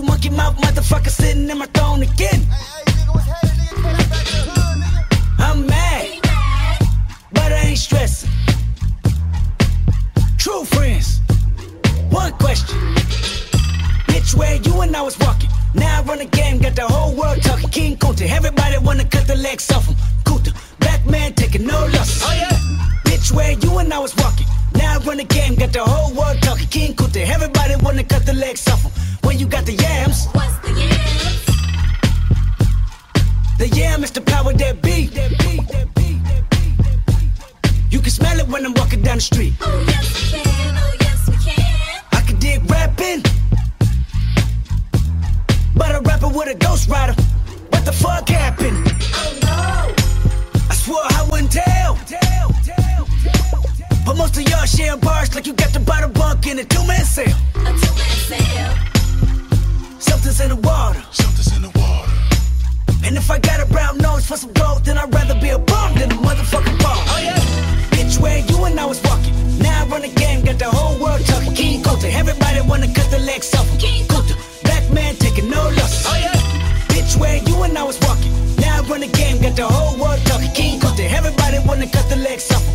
you monkey mouth motherfucker sitting in my throne again. I'm mad, but I ain't stressing. True friends, one question. Bitch, where you and I was walking. Now I run the game, got the whole world talking. King Kunta, everybody wanna cut the legs off him. Kunta, black man taking no losses. Oh yeah. Bitch, where you and I was walking. Run the game, got the whole world talking. King Kunta, everybody wanna cut the legs off him. When you got the yams, What's the yams? the yam is the power that be. That be, that be, that be, that be. You can smell it when I'm walking down the street. Oh yes we can, oh yes we can. I can dig rapping, but a rapper with a ghostwriter. What the fuck happened? Oh no, I swore I sharing bars like you got the bottle bunk in a two man sale. a two-man sale. Something's in the water. Something's in the water. And if I got a brown nose for some gold, then I'd rather be a bum than a motherfucking bum. Oh yeah. Bitch, where you and I was walking. Now I run the game, got the whole world talking. King Kunta, everybody wanna cut the legs off. King Kunta, black man taking no losses. Oh yeah. Bitch, where you and I was walking. Now I run the game, got the whole world talking. King Kunta, everybody wanna cut the legs off.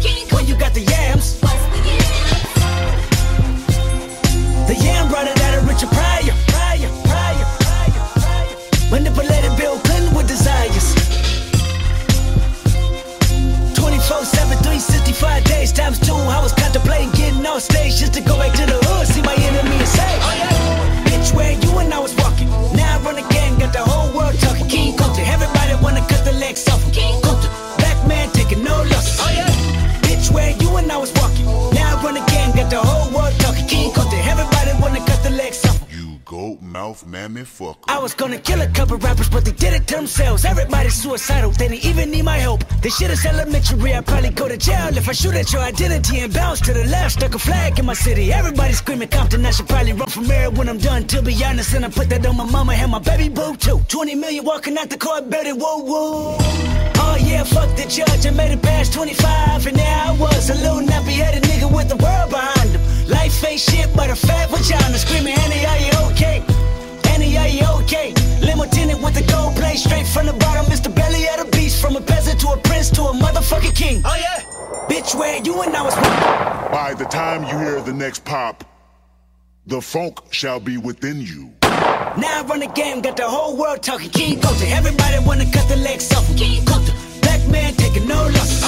Mouth mammy fucker. I was gonna kill a couple rappers, but they did it to themselves. Everybody's suicidal, they didn't even need my help. This shit is elementary, I'd probably go to jail if I shoot at your identity and bounce to the left. Stuck a flag in my city, everybody screaming Compton. I should probably run from mayor when I'm done, to be honest. And I put that on my mama and my baby boo too. 20 million walking out the court, better whoa whoa. Oh yeah, fuck the judge, I made it past 25, and now I was, a little nappy headed nigga with the world behind him. Life ain't shit but a fat vagina, screaming, Annie, are you okay? To a motherfucking king. Oh, yeah. Bitch, where you and I was. By the time you hear the next pop, the funk shall be within you. Now I run the game, got the whole world talking. King Kunta, everybody wanna cut the legs off. King Kunta, black man taking no losses.